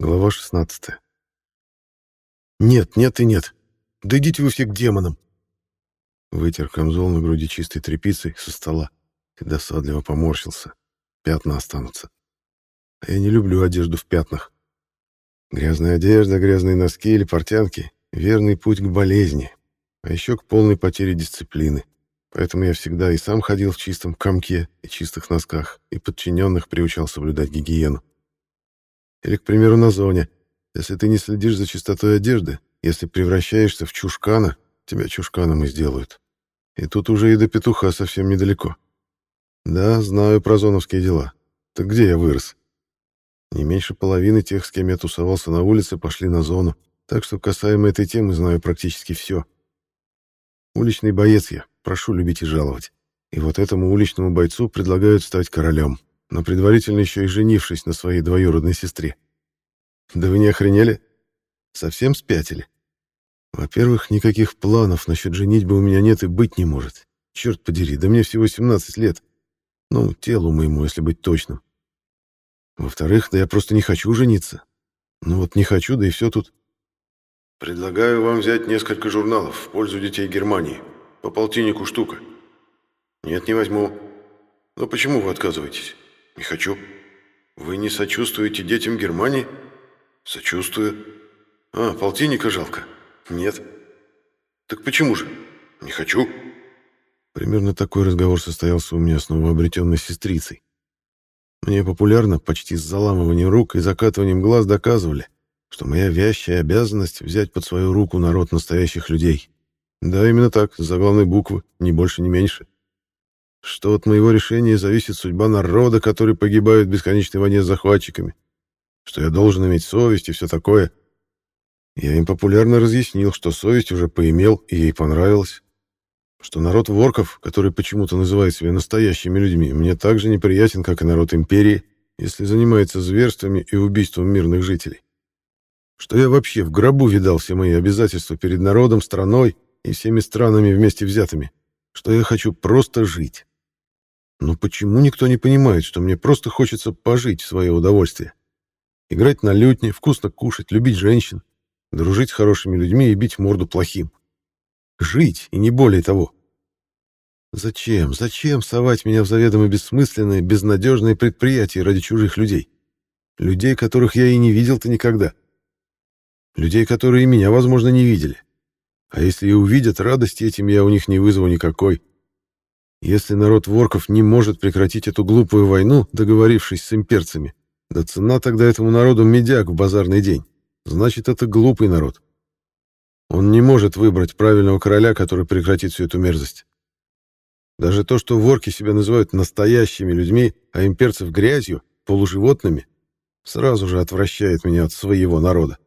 Глава 16. «Нет, нет и нет. Да идите вы все к демонам!» Вытер камзол на груди чистой тряпицей со стола и досадливо поморщился. Пятна останутся. А я не люблю одежду в пятнах. Грязная одежда, грязные носки или портянки — верный путь к болезни, а еще к полной потере дисциплины. Поэтому я всегда и сам ходил в чистом комке и чистых носках, и подчиненных приучал соблюдать гигиену. Или, к примеру, на зоне. Если ты не следишь за чистотой одежды, если превращаешься в чушкана, тебя чушканом и сделают. И тут уже и до петуха совсем недалеко. Да, знаю про зоновские дела. Так где я вырос? Не меньше половины тех, с кем я тусовался на улице, пошли на зону, так что касаемо этой темы знаю практически все. Уличный боец я, прошу любить и жаловать. И вот этому уличному бойцу предлагают стать королем но предварительно еще и женившись на своей двоюродной сестре. Да вы не охренели? Совсем спятили? Во-первых, никаких планов насчет женитьбы у меня нет и быть не может. Черт подери, да мне всего 17 лет. Ну, телу моему, если быть точным. Во-вторых, да я просто не хочу жениться. Ну вот не хочу, да и все тут. Предлагаю вам взять несколько журналов в пользу детей Германии. По полтиннику штука. Нет, не возьму. Но почему вы отказываетесь? Не хочу. Вы не сочувствуете детям Германии? Сочувствую. А, полтинника жалко? Нет. Так почему же? Не хочу. Примерно такой разговор состоялся у меня с новообретенной сестрицей. Мне популярно, почти с заламыванием рук и закатыванием глаз доказывали, что моя вящая обязанность взять под свою руку народ настоящих людей. Да, именно так, с заглавной буквы, ни больше, ни меньше что от моего решения зависит судьба народа, который погибает в бесконечной войне с захватчиками, что я должен иметь совесть и все такое. Я им популярно разъяснил, что совесть уже поимел и ей понравилось, что народ ворков, который почему-то называет себя настоящими людьми, мне так же неприятен, как и народ империи, если занимается зверствами и убийством мирных жителей. Что я вообще в гробу видал все мои обязательства перед народом, страной и всеми странами вместе взятыми, что я хочу просто жить. Но почему никто не понимает, что мне просто хочется пожить в свое удовольствие? Играть на лютне, вкусно кушать, любить женщин, дружить с хорошими людьми и бить морду плохим. Жить, и не более того. Зачем, зачем совать меня в заведомо бессмысленное, безнадежное предприятие ради чужих людей? Людей, которых я и не видел-то никогда. Людей, которые меня, возможно, не видели. А если и увидят, радости этим я у них не вызову никакой. Если народ ворков не может прекратить эту глупую войну, договорившись с имперцами, да цена тогда этому народу медяк в базарный день. Значит, это глупый народ. Он не может выбрать правильного короля, который прекратит всю эту мерзость. Даже то, что ворки себя называют настоящими людьми, а имперцев грязью, полуживотными, сразу же отвращает меня от своего народа.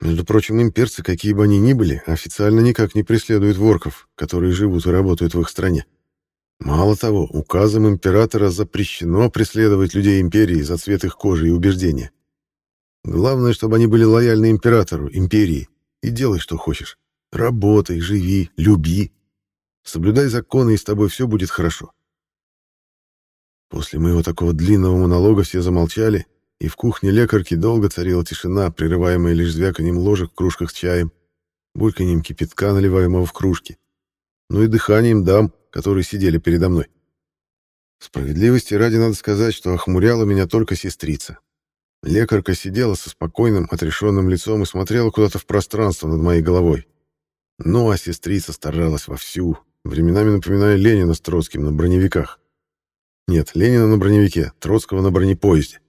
Между прочим, имперцы, какие бы они ни были, официально никак не преследуют ворков, которые живут и работают в их стране. Мало того, указом императора запрещено преследовать людей империи за цвет их кожи и убеждения. Главное, чтобы они были лояльны императору, империи, и делай, что хочешь. Работай, живи, люби. Соблюдай законы, и с тобой все будет хорошо. После моего такого длинного монолога все замолчали, и в кухне лекарки долго царила тишина, прерываемая лишь звяканием ложек в кружках с чаем, бульканьем кипятка, наливаемого в кружки, ну и дыханием дам, которые сидели передо мной. Справедливости ради надо сказать, что охмуряла меня только сестрица. Лекарка сидела со спокойным, отрешенным лицом и смотрела куда-то в пространство над моей головой. Ну, а сестрица старалась вовсю, временами напоминая Ленина с Троцким на броневиках. Нет, Ленина на броневике, Троцкого на бронепоезде.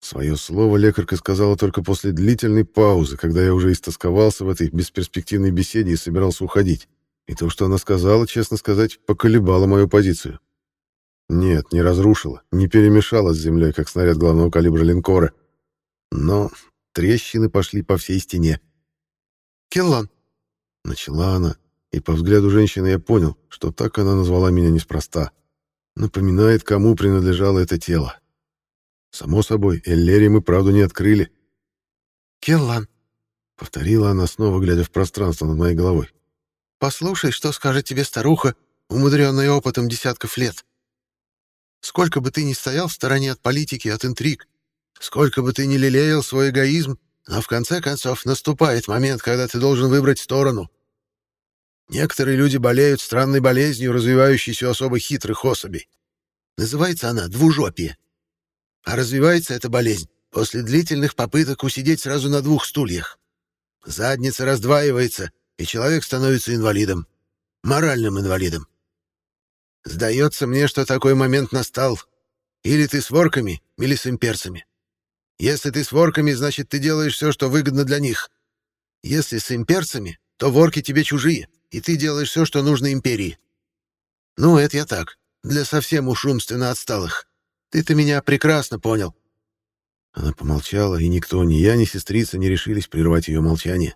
Свое слово лекарка сказала только после длительной паузы, когда я уже истосковался в этой бесперспективной беседе и собирался уходить. И то, что она сказала, честно сказать, поколебало мою позицию. Нет, не разрушила, не перемешала с землей, как снаряд главного калибра линкора. Но трещины пошли по всей стене. «Келлан!» — начала она, и по взгляду женщины я понял, что так она назвала меня неспроста. Напоминает, кому принадлежало это тело. Само собой, Эллери мы правду не открыли. «Келлан», — повторила она, снова глядя в пространство над моей головой, — «послушай, что скажет тебе старуха, умудренная опытом десятков лет. Сколько бы ты ни стоял в стороне от политики, от интриг, Сколько бы ты ни лелеял свой эгоизм, но в конце концов наступает момент, когда ты должен выбрать сторону. Некоторые люди болеют странной болезнью, развивающейся у особо хитрых особей. Называется она двужопие. А развивается эта болезнь после длительных попыток усидеть сразу на двух стульях. Задница раздваивается, и человек становится инвалидом. Моральным инвалидом. Сдается мне, что такой момент настал. Или ты с ворками, или с имперцами. Если ты с ворками, значит, ты делаешь все, что выгодно для них. Если с имперцами, то ворки тебе чужие, и ты делаешь все, что нужно империи. Ну, это я так, для совсем уж умственно отсталых. Ты-то меня прекрасно понял. Она помолчала, и никто, ни я, ни сестрица не решились прервать ее молчание.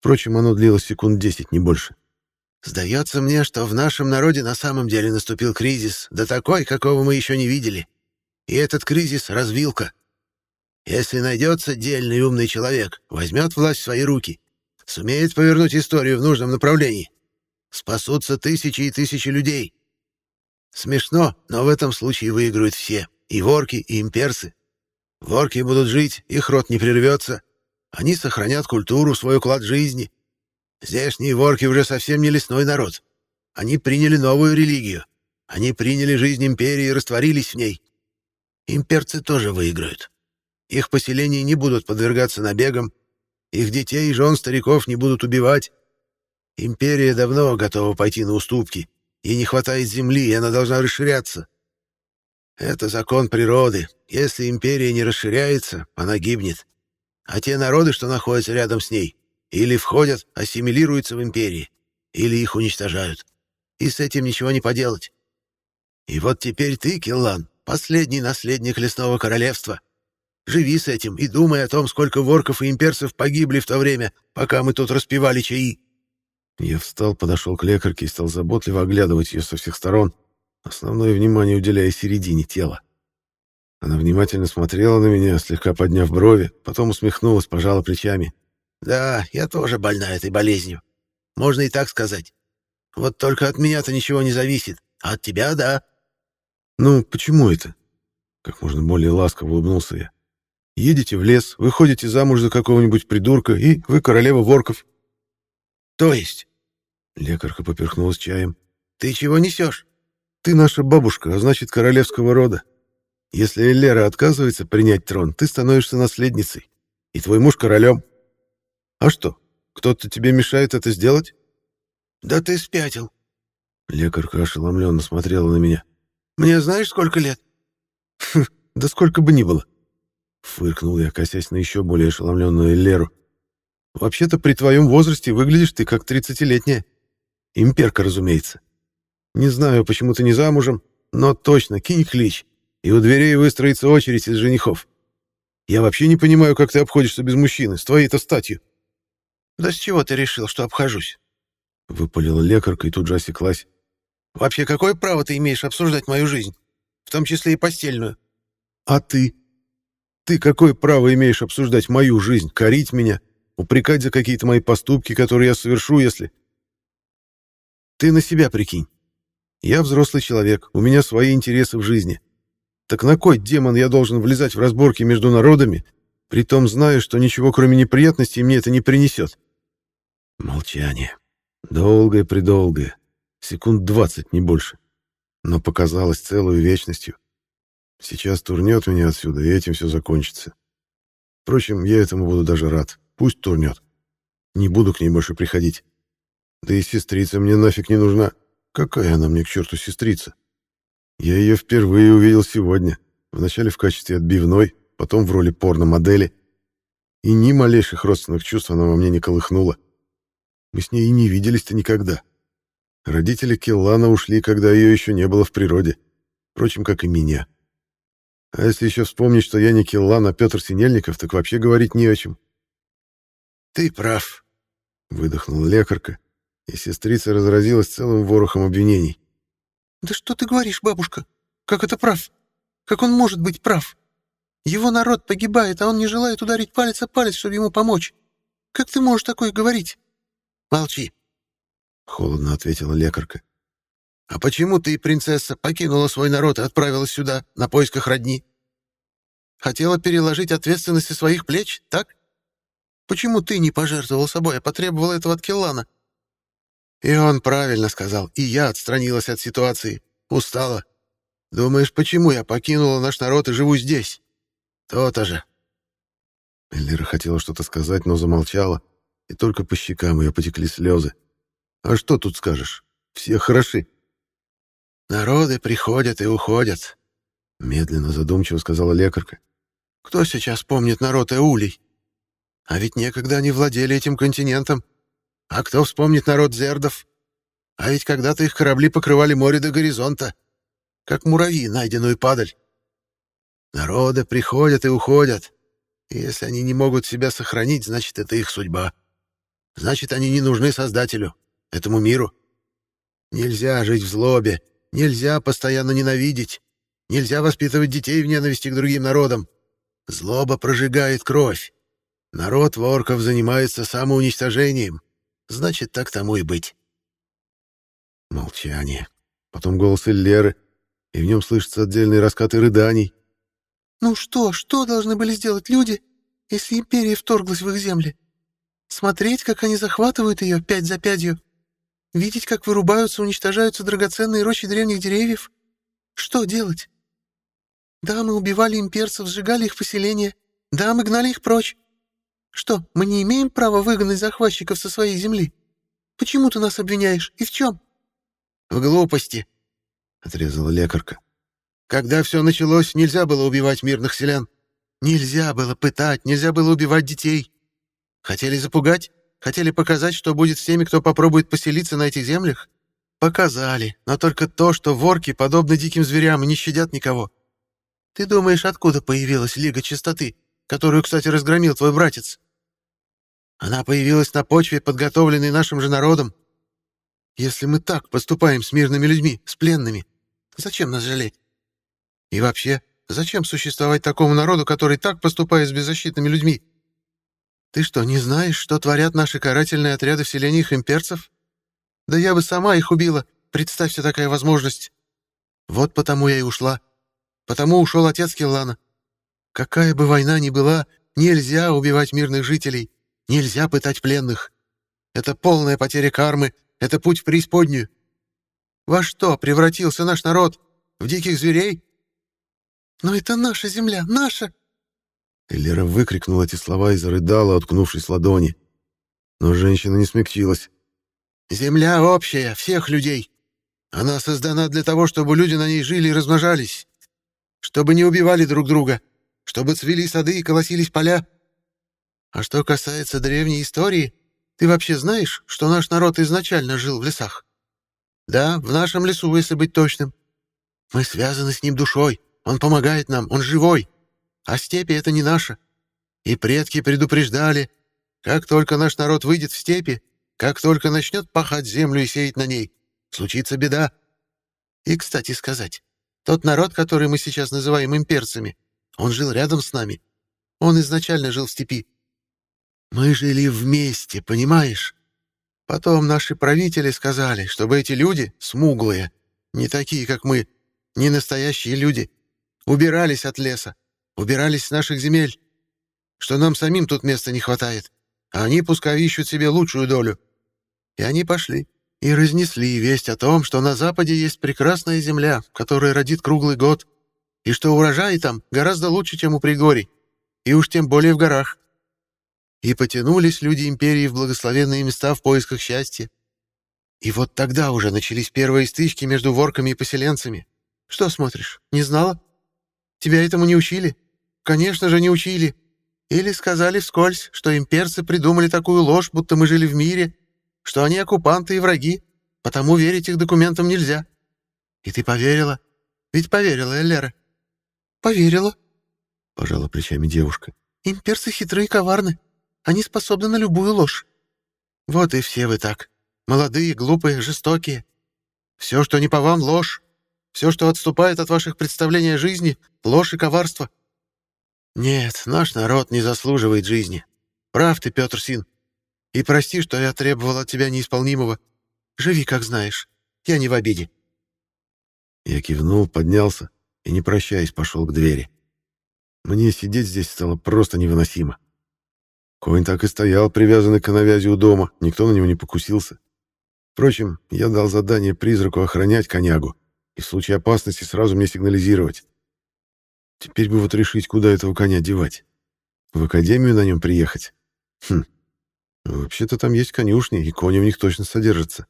Впрочем, оно длилось секунд десять, не больше. «Сдается мне, что в нашем народе на самом деле наступил кризис, да такой, какого мы еще не видели. И этот кризис — развилка. Если найдется дельный умный человек, возьмет власть в свои руки, сумеет повернуть историю в нужном направлении, спасутся тысячи и тысячи людей. Смешно, но в этом случае выиграют все, и ворки, и имперцы. Ворки будут жить, их рот не прервется, они сохранят культуру, свой уклад жизни. Здешние ворки уже совсем не лесной народ. Они приняли новую религию. Они приняли жизнь империи и растворились в ней. Имперцы тоже выиграют. Их поселения не будут подвергаться набегам, их детей и жен стариков не будут убивать. Империя давно готова пойти на уступки. Ей не хватает земли, и она должна расширяться. Это закон природы. Если империя не расширяется, она гибнет. А те народы, что находятся рядом с ней, или входят, ассимилируются в империи, или их уничтожают. И с этим ничего не поделать. И вот теперь ты, Киллан, последний наследник лесного королевства. Живи с этим и думай о том, сколько ворков и имперцев погибли в то время, пока мы тут распевали чаи». Я встал, подошел к лекарке и стал заботливо оглядывать ее со всех сторон, основное внимание уделяя середине тела. Она внимательно смотрела на меня, слегка подняв брови, потом усмехнулась, пожала плечами. «Да, я тоже больна этой болезнью. Можно и так сказать. Вот только от меня-то ничего не зависит, а от тебя — да». «Ну, почему это?» Как можно более ласково улыбнулся я. Едете в лес, выходите замуж за какого-нибудь придурка, и вы королева ворков. То есть? Лекарка поперхнулась чаем. Ты чего несешь? Ты наша бабушка, а значит, королевского рода. Если Лера отказывается принять трон, ты становишься наследницей, и твой муж королем. А что, кто-то тебе мешает это сделать? Да ты спятил. Лекарка ошеломленно смотрела на меня. Мне знаешь, сколько лет? да сколько бы ни было. Фыркнул я, косясь на еще более ошеломленную Леру. «Вообще-то при твоем возрасте выглядишь ты как тридцатилетняя. Имперка, разумеется. Не знаю, почему ты не замужем, но точно кинь клич, и у дверей выстроится очередь из женихов. Я вообще не понимаю, как ты обходишься без мужчины, с твоей-то статью». «Да с чего ты решил, что обхожусь?» Выпалила лекарка и тут же осеклась. «Вообще, какое право ты имеешь обсуждать мою жизнь, в том числе и постельную?» «А ты?» Ты какое право имеешь обсуждать мою жизнь, корить меня, упрекать за какие-то мои поступки, которые я совершу, если... Ты на себя прикинь. Я взрослый человек, у меня свои интересы в жизни. Так на кой демон я должен влезать в разборки между народами, притом зная, что ничего кроме неприятностей мне это не принесет? Молчание. Долгое-предолгое. Секунд двадцать, не больше. Но показалось целую вечностью. Сейчас турнет меня отсюда, и этим все закончится. Впрочем, я этому буду даже рад. Пусть турнет. Не буду к ней больше приходить. Да и сестрица мне нафиг не нужна. Какая она мне к черту сестрица? Я ее впервые увидел сегодня. Вначале в качестве отбивной, потом в роли порно-модели. И ни малейших родственных чувств она во мне не колыхнула. Мы с ней и не виделись-то никогда. Родители Келлана ушли, когда ее еще не было в природе. Впрочем, как и меня. А если еще вспомнить, что я не Киллан, а Петр Синельников, так вообще говорить не о чем. «Ты прав», — выдохнула лекарка, и сестрица разразилась целым ворохом обвинений. «Да что ты говоришь, бабушка? Как это прав? Как он может быть прав? Его народ погибает, а он не желает ударить палец о палец, чтобы ему помочь. Как ты можешь такое говорить?» «Молчи», — холодно ответила лекарка. А почему ты, принцесса, покинула свой народ и отправилась сюда, на поисках родни? Хотела переложить ответственность со своих плеч, так? Почему ты не пожертвовал собой, а потребовал этого от Келлана? И он правильно сказал, и я отстранилась от ситуации. Устала. Думаешь, почему я покинула наш народ и живу здесь? То-то же. Эльвира хотела что-то сказать, но замолчала, и только по щекам ее потекли слезы. А что тут скажешь? Все хороши. Народы приходят и уходят, медленно задумчиво сказала лекарка. Кто сейчас помнит народ Эулей? А ведь некогда они владели этим континентом. А кто вспомнит народ Зердов? А ведь когда-то их корабли покрывали море до горизонта, как муравьи, найденную падаль. Народы приходят и уходят. И если они не могут себя сохранить, значит, это их судьба. Значит, они не нужны Создателю, этому миру. Нельзя жить в злобе, нельзя постоянно ненавидеть, нельзя воспитывать детей в ненависти к другим народам. Злоба прожигает кровь. Народ ворков занимается самоуничтожением. Значит, так тому и быть. Молчание. Потом голос Иллеры, и в нем слышатся отдельные раскаты рыданий. «Ну что, что должны были сделать люди, если империя вторглась в их земли? Смотреть, как они захватывают ее пять за пятью? Видеть, как вырубаются, уничтожаются драгоценные рощи древних деревьев? Что делать? Да, мы убивали имперцев, сжигали их поселения. Да, мы гнали их прочь. Что, мы не имеем права выгнать захватчиков со своей земли? Почему ты нас обвиняешь? И в чем? В глупости, отрезала лекарка. Когда все началось, нельзя было убивать мирных селян. Нельзя было пытать, нельзя было убивать детей. Хотели запугать? Хотели показать, что будет с теми, кто попробует поселиться на этих землях? Показали, но только то, что ворки, подобно диким зверям, не щадят никого. Ты думаешь, откуда появилась Лига Чистоты, которую, кстати, разгромил твой братец? Она появилась на почве, подготовленной нашим же народом. Если мы так поступаем с мирными людьми, с пленными, зачем нас жалеть? И вообще, зачем существовать такому народу, который так поступает с беззащитными людьми? Ты что, не знаешь, что творят наши карательные отряды в селениях имперцев? Да я бы сама их убила, представься такая возможность. Вот потому я и ушла. Потому ушел отец Келлана. Какая бы война ни была, нельзя убивать мирных жителей, нельзя пытать пленных. Это полная потеря кармы, это путь в преисподнюю. Во что превратился наш народ? В диких зверей? Но это наша земля, наша! Элера выкрикнула эти слова и зарыдала, уткнувшись в ладони. Но женщина не смягчилась. «Земля общая, всех людей. Она создана для того, чтобы люди на ней жили и размножались, чтобы не убивали друг друга, чтобы цвели сады и колосились поля. А что касается древней истории, ты вообще знаешь, что наш народ изначально жил в лесах? Да, в нашем лесу, если быть точным. Мы связаны с ним душой, он помогает нам, он живой. А степи — это не наше. И предки предупреждали, как только наш народ выйдет в степи, как только начнет пахать землю и сеять на ней, случится беда. И, кстати сказать, тот народ, который мы сейчас называем имперцами, он жил рядом с нами. Он изначально жил в степи. Мы жили вместе, понимаешь? Потом наши правители сказали, чтобы эти люди, смуглые, не такие, как мы, не настоящие люди, убирались от леса, убирались с наших земель, что нам самим тут места не хватает, а они пускай ищут себе лучшую долю. И они пошли и разнесли весть о том, что на Западе есть прекрасная земля, которая родит круглый год, и что урожай там гораздо лучше, чем у Пригорий, и уж тем более в горах. И потянулись люди империи в благословенные места в поисках счастья. И вот тогда уже начались первые стычки между ворками и поселенцами. Что смотришь, не знала? Тебя этому не учили? Конечно же, не учили. Или сказали вскользь, что имперцы придумали такую ложь, будто мы жили в мире, что они оккупанты и враги, потому верить их документам нельзя. И ты поверила? Ведь поверила, Эллера. Поверила, — пожала плечами девушка. Имперцы хитрые и коварны. Они способны на любую ложь. Вот и все вы так. Молодые, глупые, жестокие. Все, что не по вам, ложь. Все, что отступает от ваших представлений о жизни, ложь и коварство. Нет, наш народ не заслуживает жизни. Прав ты, Петр Син. И прости, что я требовал от тебя неисполнимого. Живи, как знаешь. Я не в обиде. Я кивнул, поднялся и, не прощаясь, пошел к двери. Мне сидеть здесь стало просто невыносимо. Конь так и стоял, привязанный к навязи у дома, никто на него не покусился. Впрочем, я дал задание призраку охранять конягу и в случае опасности сразу мне сигнализировать. Теперь бы вот решить, куда этого коня девать. В академию на нем приехать? Хм. Вообще-то там есть конюшни, и кони в них точно содержатся.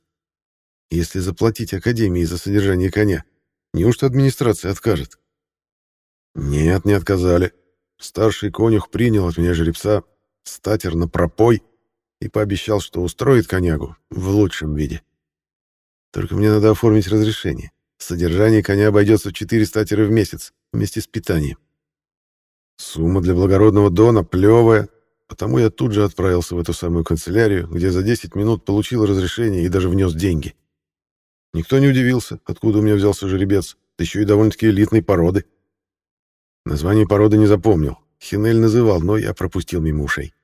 Если заплатить академии за содержание коня, неужто администрация откажет? Нет, не отказали. Старший конюх принял от меня жеребца, статер на пропой и пообещал, что устроит конягу в лучшем виде. Только мне надо оформить разрешение. Содержание коня обойдется в 4 статера в месяц вместе с питанием. Сумма для благородного Дона плевая, потому я тут же отправился в эту самую канцелярию, где за 10 минут получил разрешение и даже внес деньги. Никто не удивился, откуда у меня взялся жеребец, да еще и довольно-таки элитной породы. Название породы не запомнил. Хинель называл, но я пропустил мимо ушей.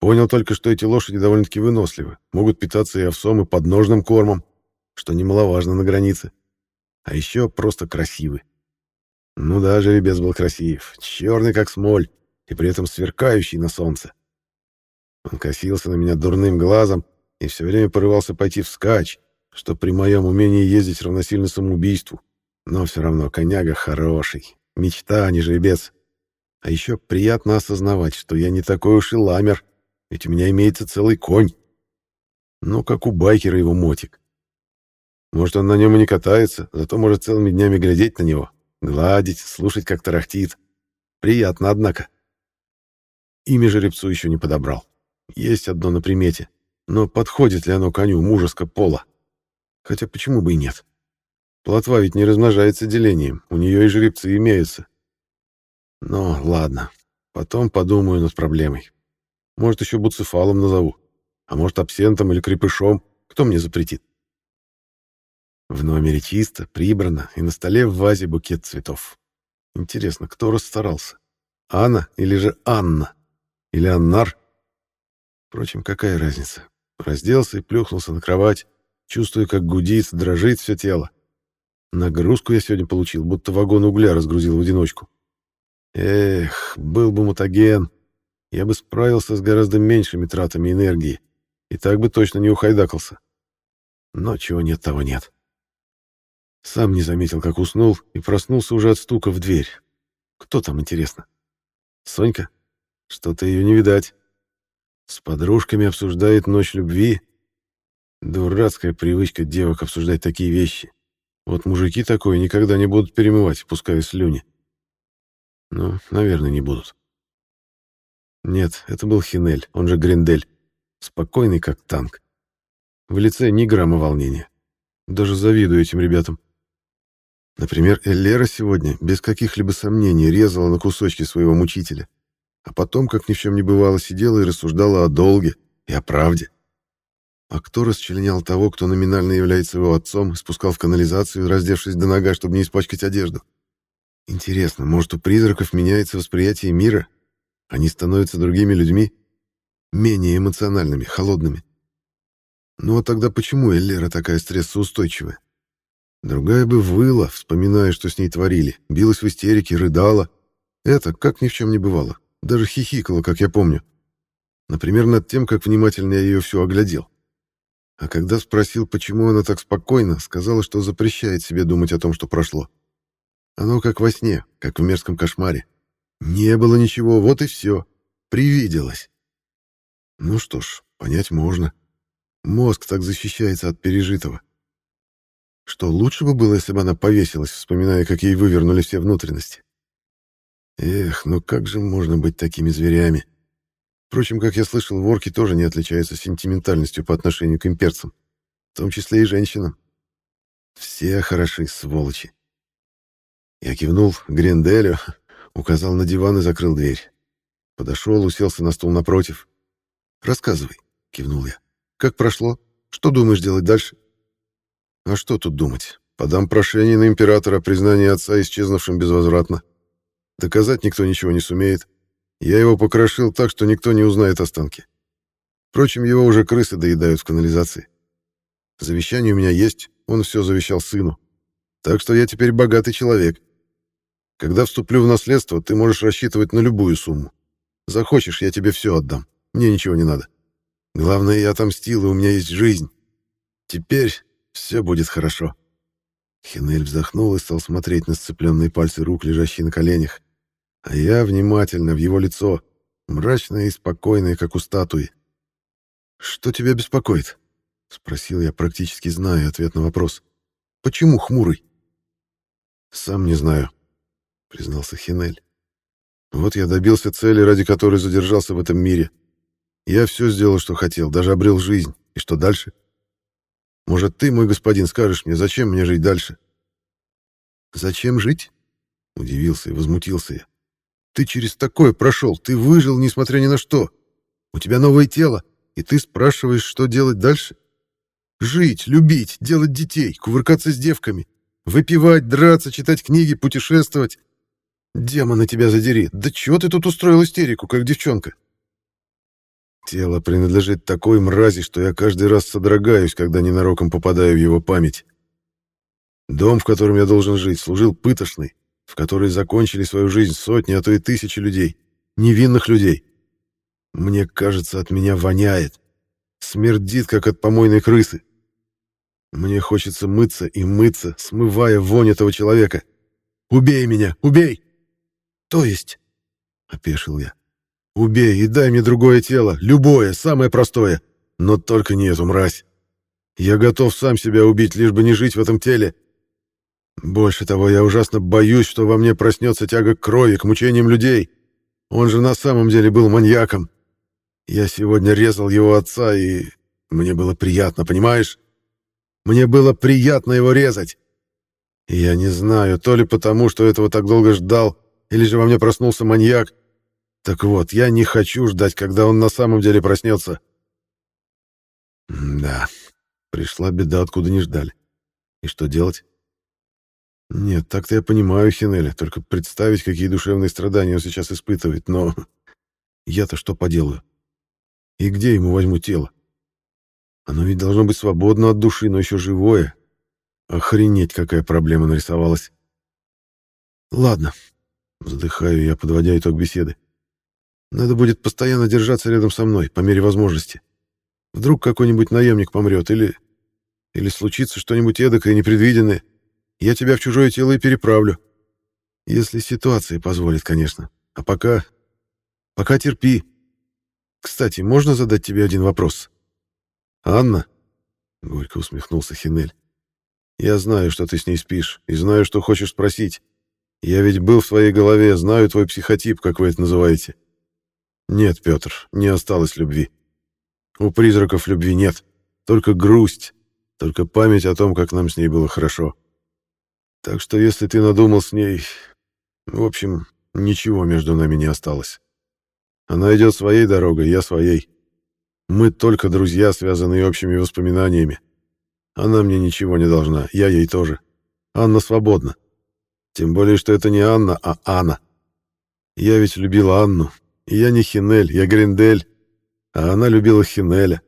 Понял только, что эти лошади довольно-таки выносливы, могут питаться и овсом, и подножным кормом, что немаловажно на границе. А еще просто красивы. Ну да, жеребец был красив, черный как смоль, и при этом сверкающий на солнце. Он косился на меня дурным глазом и все время порывался пойти вскачь, что при моем умении ездить равносильно самоубийству. Но все равно коняга хороший, мечта, а не жеребец. А еще приятно осознавать, что я не такой уж и ламер, ведь у меня имеется целый конь. Ну, как у байкера его мотик. Может, он на нем и не катается, зато может целыми днями глядеть на него, Гладить, слушать, как тарахтит. Приятно, однако. Имя жеребцу еще не подобрал. Есть одно на примете. Но подходит ли оно коню мужеско пола? Хотя почему бы и нет? Плотва ведь не размножается делением, у нее и жеребцы имеются. Но ладно, потом подумаю над проблемой. Может, еще буцефалом назову. А может, абсентом или крепышом. Кто мне запретит? В номере чисто, прибрано, и на столе в вазе букет цветов. Интересно, кто расстарался? Анна или же Анна? Или Аннар? Впрочем, какая разница? Разделся и плюхнулся на кровать, чувствуя, как гудит, дрожит все тело. Нагрузку я сегодня получил, будто вагон угля разгрузил в одиночку. Эх, был бы мутаген, я бы справился с гораздо меньшими тратами энергии, и так бы точно не ухайдакался. Но чего нет, того нет. Сам не заметил, как уснул, и проснулся уже от стука в дверь. Кто там, интересно? Сонька? Что-то ее не видать. С подружками обсуждает ночь любви. Дурацкая привычка девок обсуждать такие вещи. Вот мужики такое никогда не будут перемывать, пуская слюни. Ну, наверное, не будут. Нет, это был Хинель, он же Гриндель. Спокойный, как танк. В лице ни грамма волнения. Даже завидую этим ребятам. Например, Эллера сегодня без каких-либо сомнений резала на кусочки своего мучителя, а потом, как ни в чем не бывало, сидела и рассуждала о долге и о правде. А кто расчленял того, кто номинально является его отцом, спускал в канализацию, раздевшись до нога, чтобы не испачкать одежду? Интересно, может, у призраков меняется восприятие мира? Они становятся другими людьми? Менее эмоциональными, холодными? Ну а тогда почему Эллера такая стрессоустойчивая? Другая бы выла, вспоминая, что с ней творили, билась в истерике, рыдала. Это, как ни в чем не бывало, даже хихикала, как я помню. Например, над тем, как внимательно я ее все оглядел. А когда спросил, почему она так спокойна, сказала, что запрещает себе думать о том, что прошло. Оно как во сне, как в мерзком кошмаре. Не было ничего, вот и все. Привиделось. Ну что ж, понять можно. Мозг так защищается от пережитого. Что лучше бы было, если бы она повесилась, вспоминая, как ей вывернули все внутренности. Эх, ну как же можно быть такими зверями? Впрочем, как я слышал, ворки тоже не отличаются сентиментальностью по отношению к имперцам, в том числе и женщинам. Все хороши, сволочи. Я кивнул Гренделю, указал на диван и закрыл дверь. Подошел, уселся на стул напротив. «Рассказывай», — кивнул я. «Как прошло? Что думаешь делать дальше?» А что тут думать? Подам прошение на императора о признании отца исчезнувшим безвозвратно. Доказать никто ничего не сумеет. Я его покрошил так, что никто не узнает останки. Впрочем, его уже крысы доедают в канализации. Завещание у меня есть, он все завещал сыну. Так что я теперь богатый человек. Когда вступлю в наследство, ты можешь рассчитывать на любую сумму. Захочешь, я тебе все отдам. Мне ничего не надо. Главное, я отомстил, и у меня есть жизнь. Теперь все будет хорошо». Хинель вздохнул и стал смотреть на сцепленные пальцы рук, лежащие на коленях. А я внимательно в его лицо, мрачное и спокойное, как у статуи. «Что тебя беспокоит?» — спросил я, практически зная ответ на вопрос. «Почему хмурый?» «Сам не знаю», — признался Хинель. «Вот я добился цели, ради которой задержался в этом мире. Я все сделал, что хотел, даже обрел жизнь. И что дальше? Может, ты, мой господин, скажешь мне, зачем мне жить дальше?» «Зачем жить?» — удивился и возмутился я. «Ты через такое прошел, ты выжил, несмотря ни на что. У тебя новое тело, и ты спрашиваешь, что делать дальше? Жить, любить, делать детей, кувыркаться с девками, выпивать, драться, читать книги, путешествовать. Демона тебя задери, да чего ты тут устроил истерику, как девчонка? Тело принадлежит такой мрази, что я каждый раз содрогаюсь, когда ненароком попадаю в его память. Дом, в котором я должен жить, служил пытошный, в который закончили свою жизнь сотни, а то и тысячи людей, невинных людей. Мне кажется, от меня воняет. Смердит, как от помойной крысы. Мне хочется мыться и мыться, смывая вонь этого человека. Убей меня, убей! То есть, — опешил я, — убей и дай мне другое тело, любое, самое простое, но только не эту мразь. Я готов сам себя убить, лишь бы не жить в этом теле. Больше того, я ужасно боюсь, что во мне проснется тяга к крови, к мучениям людей. Он же на самом деле был маньяком. Я сегодня резал его отца, и мне было приятно, понимаешь? Мне было приятно его резать. Я не знаю, то ли потому, что этого так долго ждал, или же во мне проснулся маньяк. Так вот, я не хочу ждать, когда он на самом деле проснется. да, пришла беда, откуда не ждали. И что делать? Нет, так-то я понимаю Хинеля, только представить, какие душевные страдания он сейчас испытывает, но я-то что поделаю? И где ему возьму тело? Оно ведь должно быть свободно от души, но еще живое. Охренеть, какая проблема нарисовалась. Ладно, вздыхаю я, подводя итог беседы. Надо будет постоянно держаться рядом со мной, по мере возможности. Вдруг какой-нибудь наемник помрет, или... Или случится что-нибудь эдакое, непредвиденное. Я тебя в чужое тело и переправлю. Если ситуация позволит, конечно. А пока... Пока терпи. Кстати, можно задать тебе один вопрос? Анна, горько усмехнулся Хинель. Я знаю, что ты с ней спишь, и знаю, что хочешь спросить. Я ведь был в твоей голове, знаю твой психотип, как вы это называете. Нет, Петр, не осталось любви. У призраков любви нет, только грусть, только память о том, как нам с ней было хорошо. Так что если ты надумал с ней... В общем, ничего между нами не осталось. Она идет своей дорогой, я своей. Мы только друзья, связанные общими воспоминаниями. Она мне ничего не должна, я ей тоже. Анна свободна. Тем более, что это не Анна, а Анна. Я ведь любила Анну. И я не Хинель, я Гриндель. А она любила Хинеля.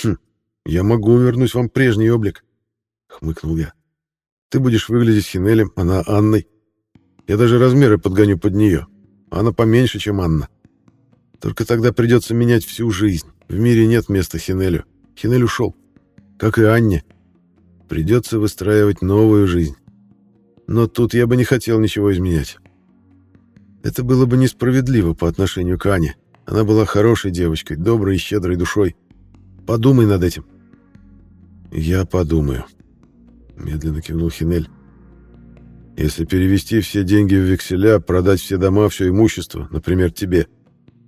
Хм, я могу вернуть вам прежний облик, хмыкнул я. Ты будешь выглядеть Хинелем, она Анной. Я даже размеры подгоню под нее. Она поменьше, чем Анна. Только тогда придется менять всю жизнь. В мире нет места Хинелю. Хинель ушел. Как и Анне. Придется выстраивать новую жизнь. Но тут я бы не хотел ничего изменять. Это было бы несправедливо по отношению к Ане. Она была хорошей девочкой, доброй и щедрой душой. Подумай над этим. Я подумаю. Медленно кивнул Хинель. Если перевести все деньги в векселя, продать все дома, все имущество, например, тебе –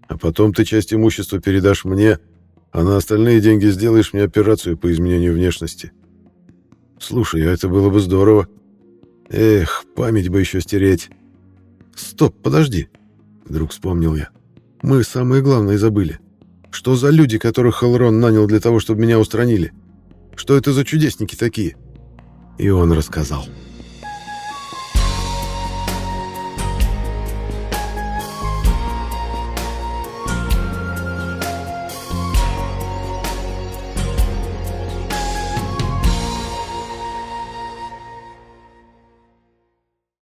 а потом ты часть имущества передашь мне, а на остальные деньги сделаешь мне операцию по изменению внешности. Слушай, а это было бы здорово. Эх, память бы еще стереть. Стоп, подожди. Вдруг вспомнил я. Мы самое главное забыли. Что за люди, которых Халрон нанял для того, чтобы меня устранили? Что это за чудесники такие? И он рассказал.